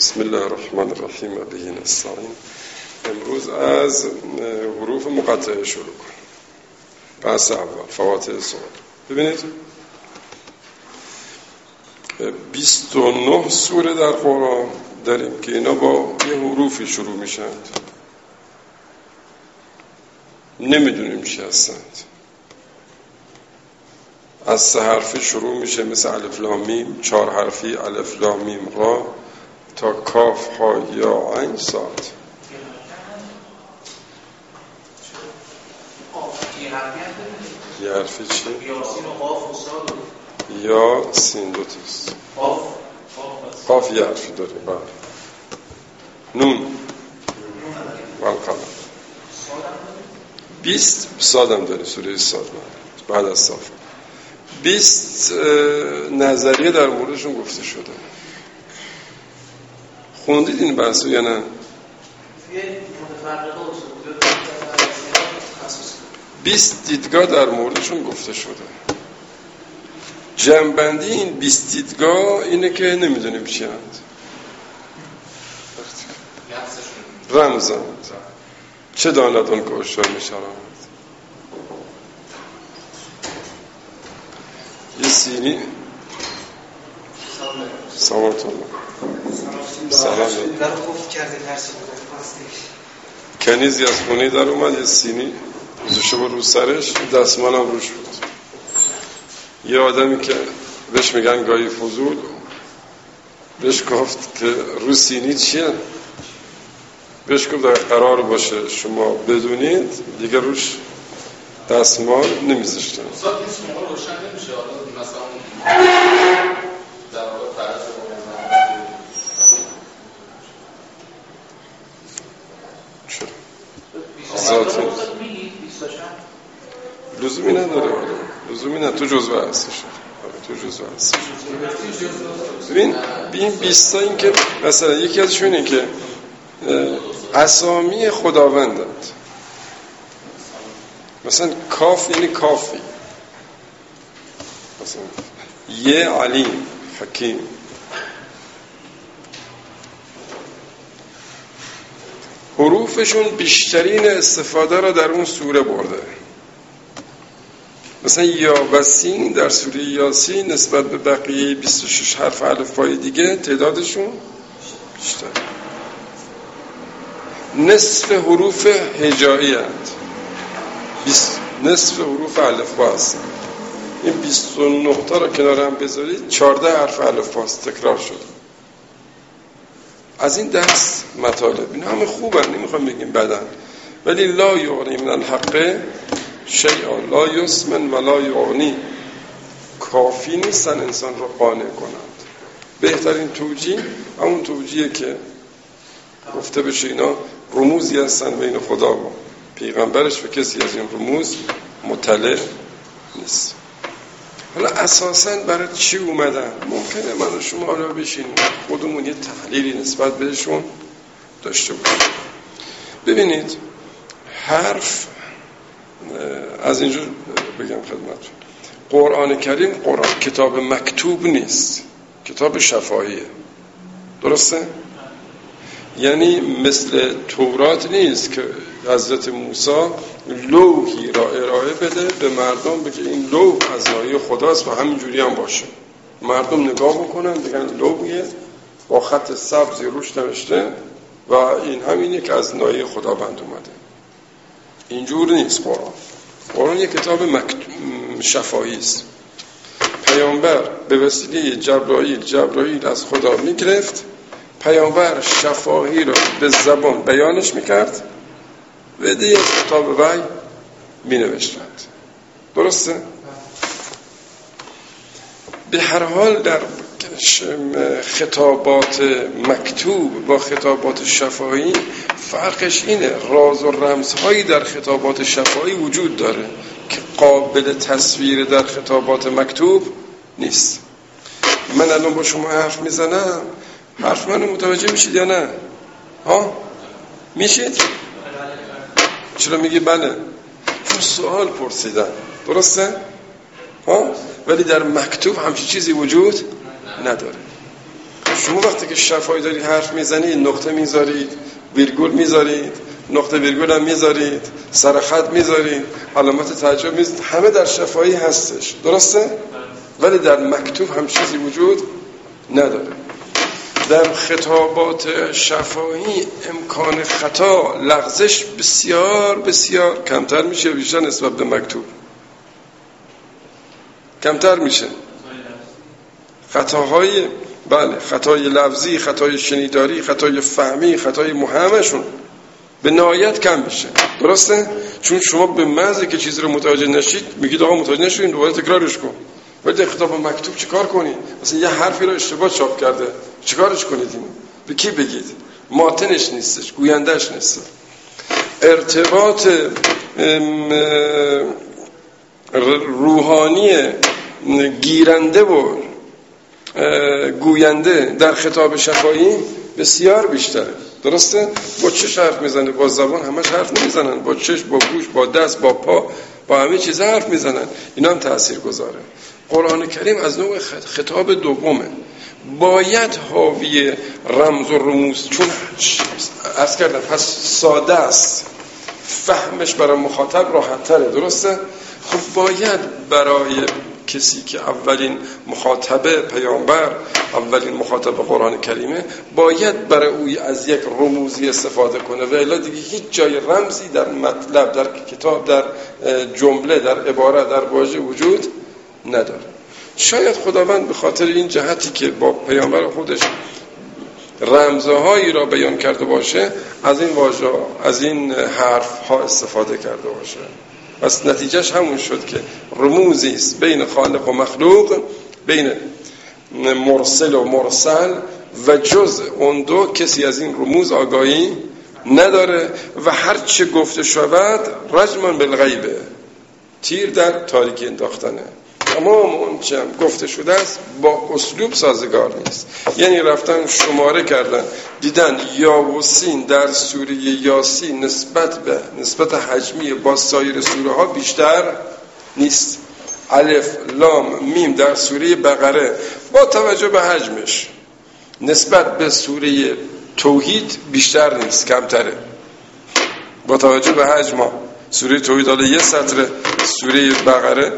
بسم الله الرحمن الرحیم و بهین نستعین. امروز از حروف مقطعه شروع کنیم. بحث اول فواتح سوال ببینید. 29 سوره در قرآن داریم که اینا با یه حروفی شروع میشند نمی‌دونیم چی هستند. از سه حرفی شروع میشه مثل الف لامیم چهار حرفی الف لامیم را تا کاف ها یا عین صاد یه حرفی چی؟ یا سین دو تاست قاف. یه حرفی داره بله. نون. والقلم بیست سادم داره سوره ساد بعد از صاف. بیست نظریه در موردشون گفته شده. خوندید این بحثو یا نه؟ بیست دیدگاه در موردشون گفته شده. جنبندی این بیست دیدگاه اینه که نمی‌دونیم چی هند رمزند چه داند اون که اشتر میشارند یه سینی سلامت الله کنیزی از خونه در اومد یه سینی. بود رو سرش دستمان هم روش بود. یه آدمی که بهش میگن گاهی فضول بهش گفت که رو سینی چیه؟ بهش گفت در قرار باشه شما بدونید دیگه روش دستمال نمیذاشتن. لزومی نداره. لزومی نداره تو جزوه هستش. تو جزوه هستش. ببین این بیستا این که مثلا یکی ازشون اینه که اسامی خداوندند مثلا کاف یعنی کافی. مثلا یه علیم حکیم. حروفشون بیشترین استفاده را در اون سوره برده. مثلا یا و سین در سوره یاسین نسبت به بقیه 26 حرف الفبای دیگه تعدادشون بیشتر. نصف حروف هجایی هست. نصف حروف الفبا هست. این 29 تا را کنار هم بذارید 14 حرف الفباست تکرار شد. از این دست مطالب. این همه خوبن نمی‌خوام بگیم بدن. ولی لا یغنی من الحق شیئا لا یسمن و لا یغنی. کافی نیستن انسان رو قانع کنند. بهترین توجیه همون توجیه که گفته بشه اینا رموزی هستن بین خدا و پیغمبرش و کسی از این رموز مطلع نیست. حالا اساسا برای چی اومدن؟ ممکنه من شما حالا بشینیم خودمون یه تحلیلی نسبت بهشون داشته باشیم. ببینید حرف از اینجور بگم خدمتتون. قرآن کریم قرآن کتاب مکتوب نیست. کتاب شفاهیه. درسته؟ یعنی مثل تورات نیست که حضرت موسی لوحی را ارائه بده به مردم بگه این لوح از نایه خداست و همینجوری هم باشه. مردم نگاه بکنن بگن لوحیه با خط سبزی روش نوشته و این همینه که از نایه خداوند اومده. اینجور نیست قرآن. قرآن یک کتاب مکت... شفایی است. پیامبر به وسیله جبرائیل جبرائیل از خدا می‌گرفت. پیامبر شفاهی رو به زبان بیانش می‌کرد. و دیگه کتاب وحی می نوشتند درسته؟ به هر حال در خطابات مکتوب با خطابات شفاهی فرقش اینه راز و رمزهایی در خطابات شفاهی وجود داره که قابل تصویر در خطابات مکتوب نیست. من الان با شما حرف می‌زنم حرف منو متوجه میشید یا نه؟ ها؟ میشید؟ چرا میگی بله؟ چون سوال پرسیدن. درسته؟ ها؟ ولی در مکتوب همچین چیزی وجود نداره. شما وقتی که شفایی دارید حرف می‌زنید نقطه می‌ذارید ویرگول می‌ذارید نقطه ویرگول هم می‌ذارید سرخط می‌ذارید علامت تعجب می‌ذارید همه در شفایی هستش. درسته؟ ولی در مکتوب هم چیزی وجود نداره. در خطابات شفاهی امکان خطا لغزش بسیار بسیار. کمتر میشه بیشتر نسبت به مکتوب. کمتر میشه. خطاهای بله خطای لفظی خطای شنیداری خطای فهمی خطای مهمشون به نهایت کم میشه. درسته؟ چون شما به محض که چیزی رو متوجه نشید میگید آقا متوجه نشید دوباره تکرارش کن. در خطاب مکتوب چیکار کنید مثلا یه حرفی رو اشتباه چاپ کرده. چیکارش کنید این به کی بگید؟ ماتنش نیستش گویندهش نیست. ارتباط روحانی گیرنده و گوینده در خطاب شفایی بسیار بیشتره درسته؟ با چه حرف می‌زنه؟ با زبان همش حرف نمی‌زنن. با چش، با گوش، با دست، با پا با همه چیز حرف می‌زنن. اینا هم تأثیر گذاره قرآن کریم از نوع خطاب دومه. باید حاوی رمز و رموز چون از کردم پس ساده است. فهمش برای مخاطب راحت تره درسته؟ خب باید برای کسی که اولین مخاطبه پیامبر اولین مخاطب قرآن کریمه باید برای اوی از یک رموزی استفاده کنه. و الا دیگه هیچ جای رمزی در مطلب در کتاب در جمله در عبارت در واژه وجود نداره. شاید خداوند به خاطر این جهتی که با پیامبر خودش رمزهایی را بیان کرده باشه از این واژه از این حرف ها استفاده کرده باشه. پس نتیجهش همون شد که رموزی است بین خالق و مخلوق بین مرسل و مرسل و جز اون دو کسی از این رموز آگاهی نداره و هر چه گفته شود رجمان بالغیبه. تیر در تاریکی انداختنه. تمام اون چه گفته شده است با اسلوب سازگار نیست. یعنی رفتن شماره کردن دیدن یا و سین در سوره یاسین نسبت به نسبت حجمی با سایر سوره ها بیشتر نیست. الف لام میم در سوره بقره با توجه به حجمش نسبت به سوره توحید بیشتر نیست کمتره. با توجه به حجم سوره توحید حالا یه سطر سوره بقره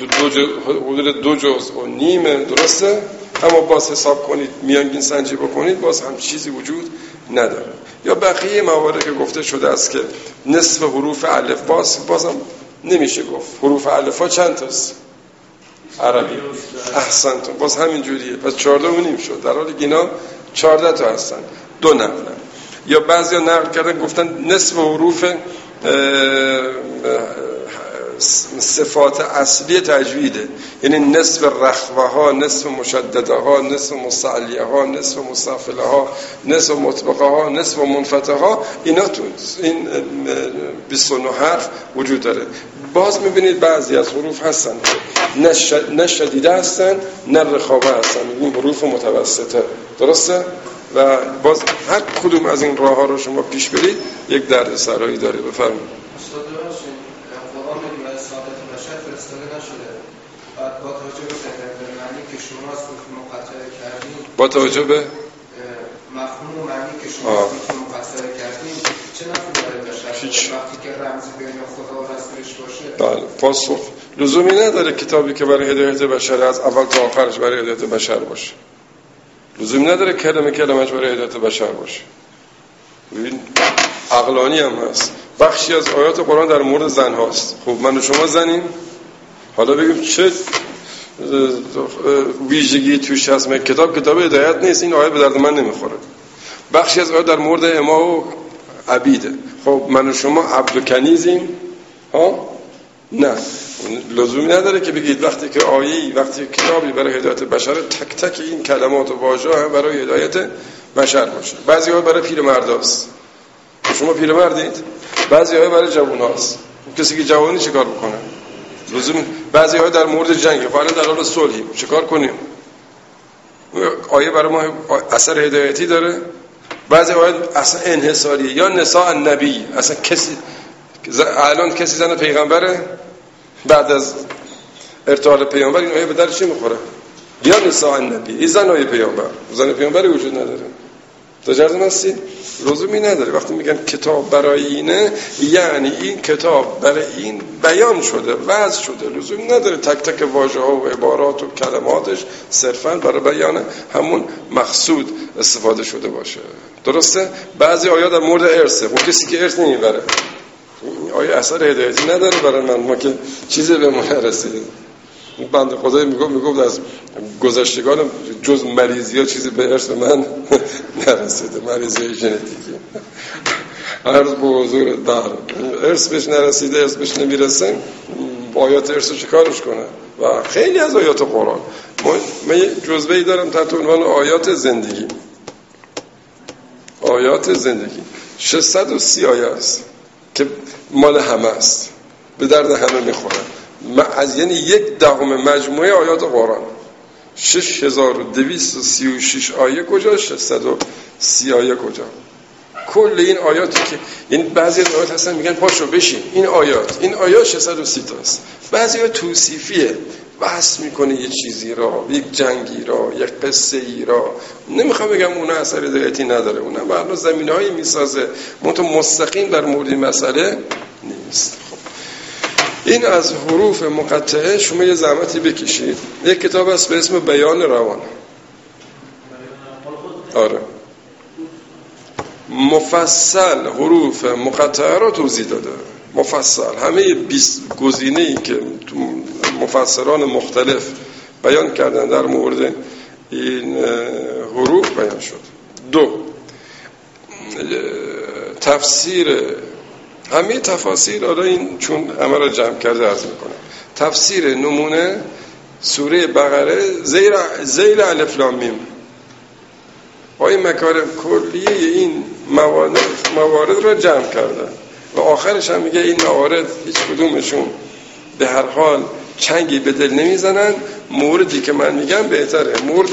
حدود دو جز و نیم درسته. اما باز حساب کنید میانگین سنجی بکنید باز هم چیزی وجود نداره. یا بقیه موارد که گفته شده است که نصف حروف الف باز بازم نمیشه گفت. حروف الف ها چند تاست؟ عربی. احسنتون. باز همین جوریه. پس چهارده و نیم شد. در حالی اینا چهارده تا هستن. دو نقلن یا بعضی نقل کردن گفتن نصف حروف صفات اصلی تجویده. یعنی نصف رخوه ها نصف مشدده ها نصف مستعلیه ها نصف مستفله ها نصف مطبقه ها نصف منفته ها اینا تو این 29 حرف وجود داره. باز می‌بینید بعضی از حروف هستن. نه شدیده هستن نه رخابه هستن. این حروف متوسطه. درسته؟ و باز هر کدوم از این راه ها رو شما پیش برید یک درد سرایی داره. بفرمایید. با توجه به مفهوم و معنی که شما مفسر کردین چه نفعی داره بشر هیچ. وقتی که رمزی بین خدا و رسولش باشه. بله پاسخ. لزومی نداره کتابی که برای هدایت بشر از اول تا آخرش برای هدایت بشر باشه. لزومی نداره کلمه کلمش برای هدایت بشر باشه. ببین عقلانی هم هست. بخشی از آیات قرآن در مورد زن هاست. خب من و شما زنیم. حالا بگیم چه ویژگی توش هست من کتاب کتاب هدایت نیست این آیه به درد من نمی‌خوره. بخشی از آیه در مورد اما و عبیده. خب من و شما عبد و کنیزیم ها؟ نه. لزومی نداره که بگید وقتی که آیه وقتی کتابی برای هدایت بشر تک تک این کلمات و واژه هم برای هدایت بشر باشه. بعضی ها برای پیر مرداست شما پیر مردید بعضی های برای جوون هاست کسی که جوانی چیکار بکنه؟ لزوم بعضی های در مورد جنگ فعلا در حال صلحیم چیکار کنیم؟ آیه برای ما اثر هدایتی داره. بعضی آیه اصلا انحصاریه یا نساء النبی. اصلا کسی الان کسی زن پیغمبره؟ بعد از ارتحال پیغمبر این آیه به در چی می‌خوره؟ یا نساء النبی. این زنای پیامبر. زن پیامبری وجود نداره. تجربه هستی؟ لزومی نداره. وقتی میگن کتاب برای اینه یعنی این کتاب برای این بیان شده وضع شده. لزومی نداره تک تک واژه ها و عبارات و کلماتش صرفا برای بیان همون مقصود استفاده شده باشه. درسته؟ بعضی آیات در مورد ارثه. اون کسی که ارث نمی‌بره. آیا اثر هدایتی نداره برای من. ما که چیزی به ما نرسید بنده خدای می‌گفت می‌گفت از گذشتگان جز مریضی ها چیزی به ارث من نرسیده مریضی ژنتیکی. عرض به حضور در. ارث بهش نرسیده ارث بهش نمی‌رسه آیات ارث چیکارش کنه؟ و خیلی از آیات قرآن. من یه جزوه ای دارم تحت عنوان آیات زندگی. آیات زندگی. 630 آیه است که مال همه است. به درد همه می‌خورن از یعنی یک دهم مجموعه آیات قرآن. 6236 آیه کجا؟ 630 آیه کجا؟ کل این آیاتی که یعنی بعضی از آیات هستن میگن پاشو بشین. این آیات این آیات 630 تاست بعضی ها توصیفیه. بحث می‌کنه یه چیزی را یک جنگی را یک قصه ای را. نمی‌خوام بگم اون اثر هدایتی نداره. اونم برنامه زمینه هایی می‌سازه. منتها مستقیم در مورد مسئله نیست. خب. این از حروف مقطعه شما یه زحمتی بکشید. یک کتاب هست به اسم بیان روان. آره. مفصل حروف مقطعه را توضیح داده. مفصل. همه 20 گزینه ای که مفسران مختلف بیان کردن در مورد این حروف بیان شد. دو. تفسیر همه تفاسیر حالا این چون همه را جمع کرده عرض می‌کنم. تفسیر نمونه سوره بقره زیر زیر الف لام میم. مکارم کلیه این موارد, موارد را جمع کردن. و آخرش هم میگه این موارد هیچ کدومشون به هر حال چنگی به دل نمی‌زنن. موردی که من میگم بهتره. مورد